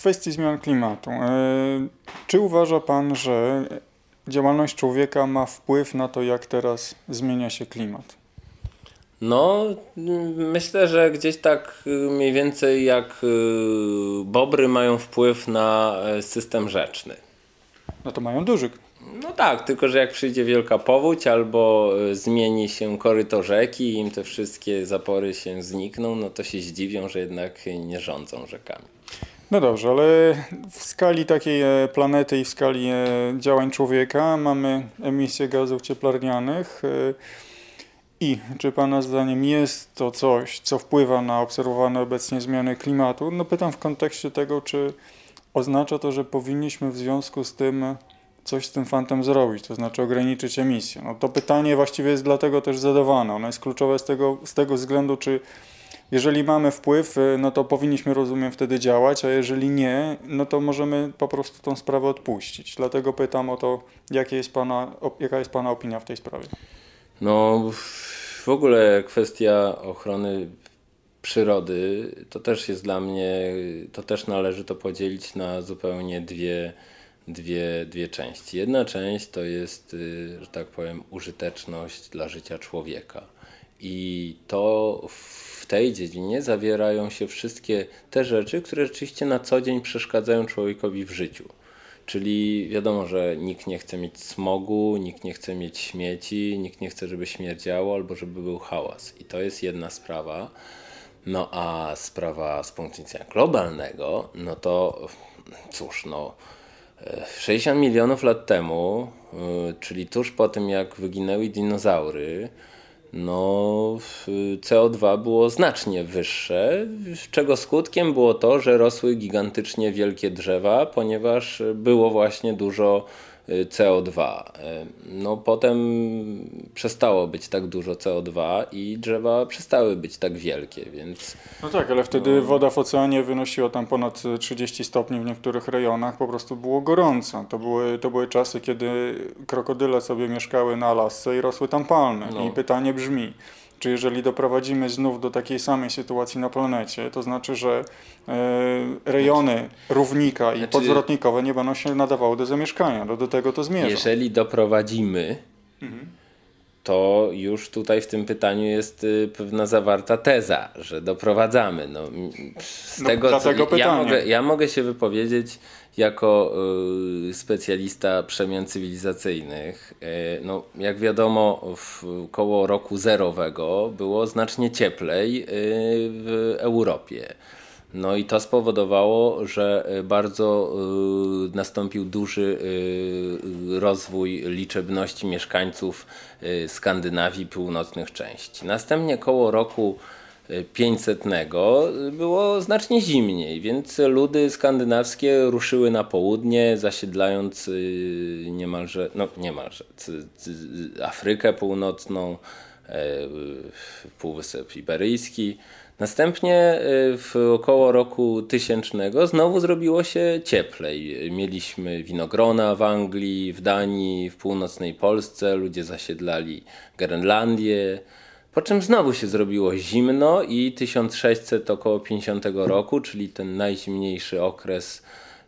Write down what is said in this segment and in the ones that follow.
kwestii zmian klimatu. E, czy uważa Pan, że działalność człowieka ma wpływ na to, jak teraz zmienia się klimat? No, myślę, że gdzieś tak y, mniej więcej jak y, bobry mają wpływ na e, system rzeczny. No to mają duży. No tak, tylko że jak przyjdzie wielka powódź albo y, zmieni się koryto rzeki i im te wszystkie zapory się znikną, no to się zdziwią, że jednak nie rządzą rzekami. No dobrze, ale w skali takiej e, planety i w skali e, działań człowieka mamy emisję gazów cieplarnianych. I czy Pana zdaniem jest to coś, co wpływa na obserwowane obecnie zmiany klimatu? No pytam w kontekście tego, czy oznacza to, że powinniśmy w związku z tym coś z tym fantem zrobić, to znaczy ograniczyć emisję. No to pytanie właściwie jest dlatego też zadawane. Ono jest kluczowe z tego, z tego względu, czy jeżeli mamy wpływ, no to powinniśmy, rozumiem, wtedy działać, a jeżeli nie, no to możemy po prostu tą sprawę odpuścić. Dlatego pytam o to, jest pana, jaka jest Pana opinia w tej sprawie. No, w ogóle kwestia ochrony przyrody to też jest dla mnie, to też należy to podzielić na zupełnie dwie, dwie, dwie części. Jedna część to jest, y, że tak powiem, użyteczność dla życia człowieka. I to w tej dziedzinie zawierają się wszystkie te rzeczy, które rzeczywiście na co dzień przeszkadzają człowiekowi w życiu. Czyli wiadomo, że nikt nie chce mieć smogu, nikt nie chce mieć śmieci, nikt nie chce, żeby śmierdziało albo żeby był hałas. I to jest jedna sprawa. No a sprawa z punktu widzenia globalnego, no to cóż, no 60 e, milionów lat temu, e, czyli tuż po tym jak wyginęły dinozaury, no CO2 było znacznie wyższe, czego skutkiem było to, że rosły gigantycznie wielkie drzewa, ponieważ było właśnie dużo CO2. No potem przestało być tak dużo CO2 i drzewa przestały być tak wielkie, więc... No tak, ale wtedy no... woda w oceanie wynosiła tam ponad 30 stopni w niektórych rejonach, po prostu było gorąco. To były, to były czasy, kiedy krokodyle sobie mieszkały na lasce i rosły tam palmy. No. I pytanie brzmi, czy jeżeli doprowadzimy znów do takiej samej sytuacji na planecie, to znaczy, że e, rejony równika i znaczy, podzwrotnikowe nie będą się nadawały do zamieszkania. Do, do tego to zmierza. Jeżeli doprowadzimy, mhm. To już tutaj w tym pytaniu jest y, pewna zawarta teza, że doprowadzamy. No, z no, tego, co, ja, mogę, ja mogę się wypowiedzieć jako y, specjalista przemian cywilizacyjnych, y, no, jak wiadomo, w koło roku zerowego było znacznie cieplej y, w Europie. No i to spowodowało, że bardzo nastąpił duży rozwój liczebności mieszkańców Skandynawii północnych części. Następnie koło roku 500 było znacznie zimniej, więc ludy skandynawskie ruszyły na południe, zasiedlając y, niemalże, no niemalże, Afrykę Północną, e, Półwysep Iberyjski. Następnie y, w około roku tysięcznego znowu zrobiło się cieplej. Mieliśmy winogrona w Anglii, w Danii, w północnej Polsce, ludzie zasiedlali Grenlandię. Po czym znowu się zrobiło zimno i 1600 około 50 roku, czyli ten najzimniejszy okres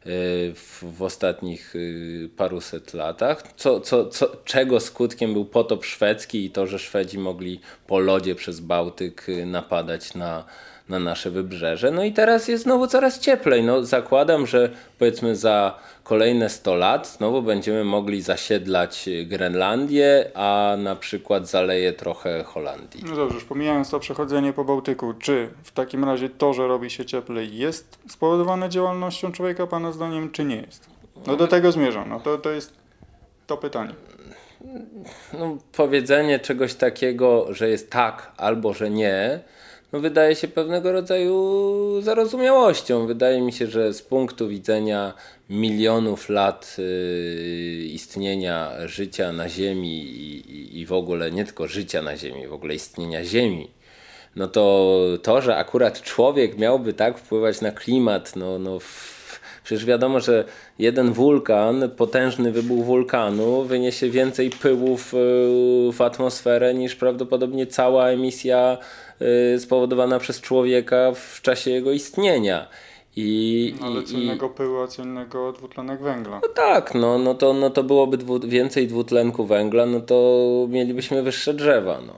w, w ostatnich y, paruset latach, co, co, co, czego skutkiem był potop szwedzki i to, że Szwedzi mogli po lodzie przez Bałtyk y, napadać na, na nasze wybrzeże. No i teraz jest znowu coraz cieplej. No, zakładam, że powiedzmy za kolejne 100 lat znowu będziemy mogli zasiedlać Grenlandię, a na przykład zaleje trochę Holandii. No dobrze, już pomijając to przechodzenie po Bałtyku, czy w takim razie to, że robi się cieplej jest spowodowane działalnością człowieka Pana zdaniem, czy nie jest? No do tego zmierzam, no to, to jest to pytanie. No, powiedzenie czegoś takiego, że jest tak albo że nie, no wydaje się pewnego rodzaju zarozumiałością. Wydaje mi się, że z punktu widzenia milionów lat y, istnienia życia na Ziemi i, i w ogóle nie tylko życia na Ziemi, w ogóle istnienia Ziemi, no to to, że akurat człowiek miałby tak wpływać na klimat, no, no Przecież wiadomo, że jeden wulkan, potężny wybuch wulkanu wyniesie więcej pyłów y, w atmosferę niż prawdopodobnie cała emisja y, spowodowana przez człowieka w czasie jego istnienia. I, no, ale co i, innego pyłu, a co innego dwutlenek węgla. No tak, no, no, to, no to byłoby dwu, więcej dwutlenku węgla, no to mielibyśmy wyższe drzewa. No.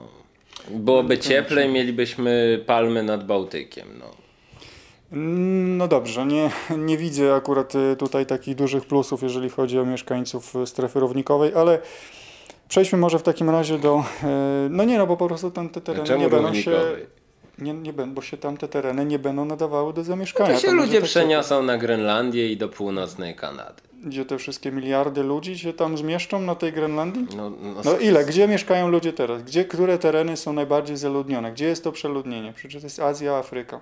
Byłoby no, cieplej, mielibyśmy palmy nad Bałtykiem. No. No dobrze, nie, nie widzę akurat y, tutaj takich dużych plusów, jeżeli chodzi o mieszkańców strefy równikowej, ale przejdźmy może w takim razie do. Y, no nie, no bo po prostu tam te tereny nie będą się. Nie, nie będą, bo się tam te tereny nie będą nadawały do zamieszkania. No to się to ludzie tak przeniosą na Grenlandię i do północnej Kanady. Gdzie te wszystkie miliardy ludzi się tam zmieszczą na tej Grenlandii? No, no, no ile? Gdzie mieszkają ludzie teraz? Gdzie, które tereny są najbardziej zaludnione? Gdzie jest to przeludnienie? Przecież to jest Azja, Afryka.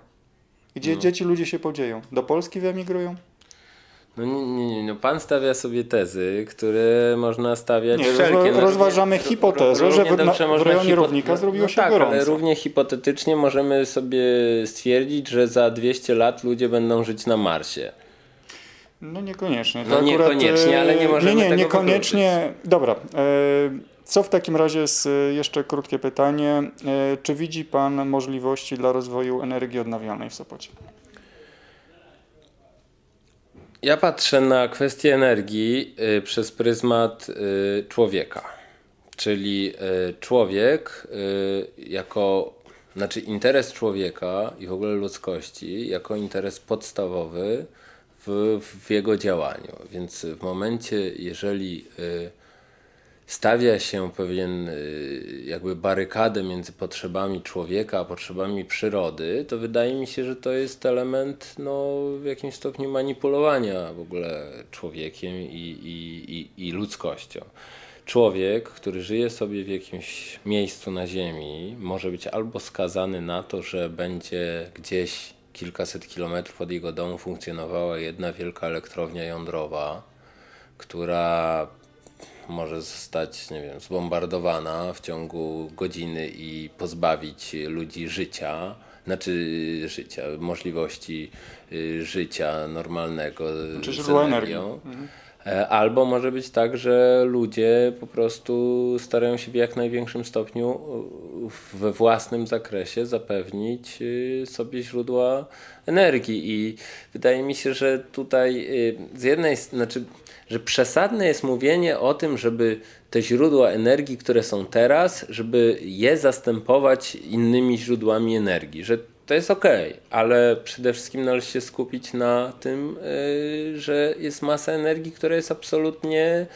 Gdzie, no. dzieci ludzie się podzieją? Do Polski wyemigrują? No, nie, nie, no pan stawia sobie tezy, które można stawiać nie, wszelkie. No, rozważamy no, hipotezę, że w, na, w rejonie Równika zrobiło no, się tak, gorąco. ale równie hipotetycznie możemy sobie stwierdzić, że za 200 lat ludzie będą żyć na Marsie. No niekoniecznie. To no akurat, niekoniecznie, ale nie możemy Nie, nie, niekoniecznie. Wykluczyć. Dobra. E, co w takim razie jest jeszcze krótkie pytanie. E, czy widzi Pan możliwości dla rozwoju energii odnawialnej w Sopocie? Ja patrzę na kwestię energii y, przez pryzmat y, człowieka. Czyli człowiek jako, znaczy interes człowieka i w ogóle ludzkości jako interes podstawowy w, w jego działaniu. Więc w momencie, jeżeli stawia się pewien y, jakby barykadę między potrzebami człowieka a potrzebami przyrody, to wydaje mi się, że to jest element no, w jakimś stopniu manipulowania w ogóle człowiekiem i, i, i, i ludzkością. Człowiek, który żyje sobie w jakimś miejscu na Ziemi, może być albo skazany na to, że będzie gdzieś kilkaset kilometrów od jego domu funkcjonowała jedna wielka elektrownia jądrowa, która może zostać, nie wiem, zbombardowana w ciągu godziny i pozbawić ludzi życia, znaczy życia, możliwości y, życia normalnego znaczy z energią. Mhm. E, albo może być tak, że ludzie po prostu starają się w jak największym stopniu we własnym zakresie zapewnić y, sobie źródła energii. I wydaje mi się, że tutaj y, z jednej znaczy że przesadne jest mówienie o tym, żeby te źródła energii, które są teraz, żeby je zastępować innymi źródłami energii, że to jest ok, ale przede wszystkim należy się skupić na tym, yy, że jest masa energii, która jest absolutnie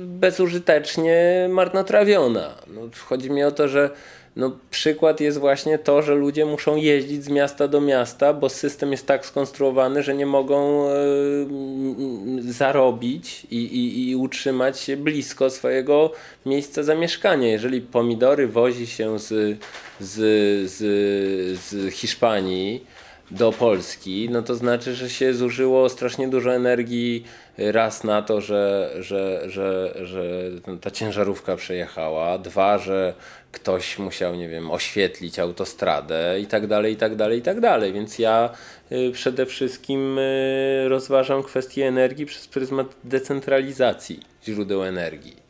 bezużytecznie marnotrawiona. No, chodzi mi o to, że no, przykład jest właśnie to, że ludzie muszą jeździć z miasta do miasta, bo system jest tak skonstruowany, że nie mogą e, zarobić i, i, i utrzymać się blisko swojego miejsca zamieszkania. Jeżeli pomidory wozi się z, z, z, z Hiszpanii, do Polski, no to znaczy, że się zużyło strasznie dużo energii raz na to, że, że, że, że ta ciężarówka przejechała, dwa, że ktoś musiał, nie wiem, oświetlić autostradę i tak dalej, i tak dalej, i tak dalej. Więc ja y, przede wszystkim y, rozważam kwestię energii przez pryzmat decentralizacji źródeł energii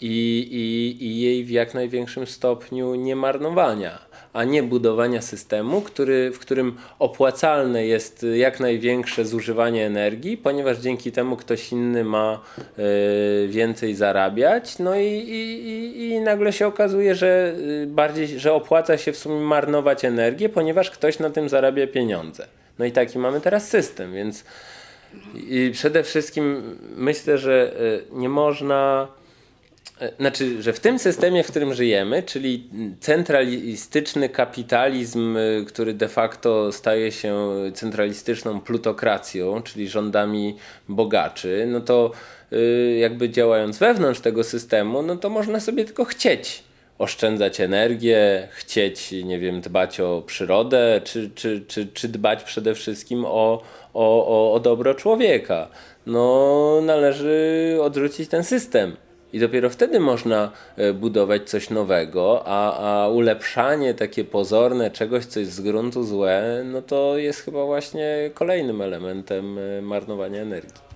i, i, i jej w jak największym stopniu niemarnowania a nie budowania systemu, który, w którym opłacalne jest jak największe zużywanie energii, ponieważ dzięki temu ktoś inny ma y, więcej zarabiać, no i, i, i nagle się okazuje, że e, bardziej, że opłaca się w sumie marnować energię, ponieważ ktoś na tym zarabia pieniądze. No i taki mamy teraz system, więc i przede wszystkim myślę, że e, nie można znaczy, że w tym systemie, w którym żyjemy, czyli centralistyczny kapitalizm, e, który de facto staje się centralistyczną plutokracją, czyli rządami bogaczy, no to e, jakby działając wewnątrz tego systemu, no to można sobie tylko chcieć oszczędzać energię, chcieć, nie wiem, dbać o przyrodę, czy, czy, czy, czy dbać przede wszystkim o, o, o, o dobro człowieka. No, należy odrzucić ten system. I dopiero wtedy można e, budować coś nowego, a, a ulepszanie takie pozorne czegoś, co jest z gruntu złe, no to jest chyba właśnie kolejnym elementem e, marnowania energii.